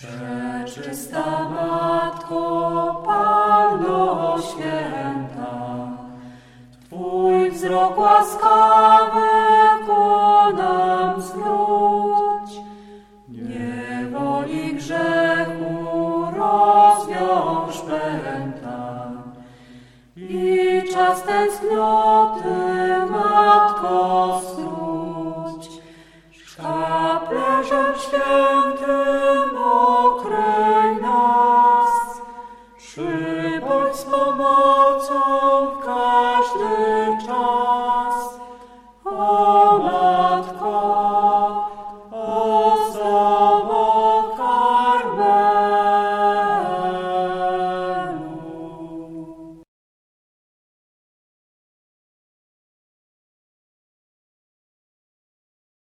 Przeczysta Matko, Panno Święta, Twój wzrok łaskawy ku nam zwróć. Niewoli grzechu rozwiąż pęta i czas tęsknoty, Matko, zwróć. Szkaplerzem świętym Przybądź z pomocą w każdy czas.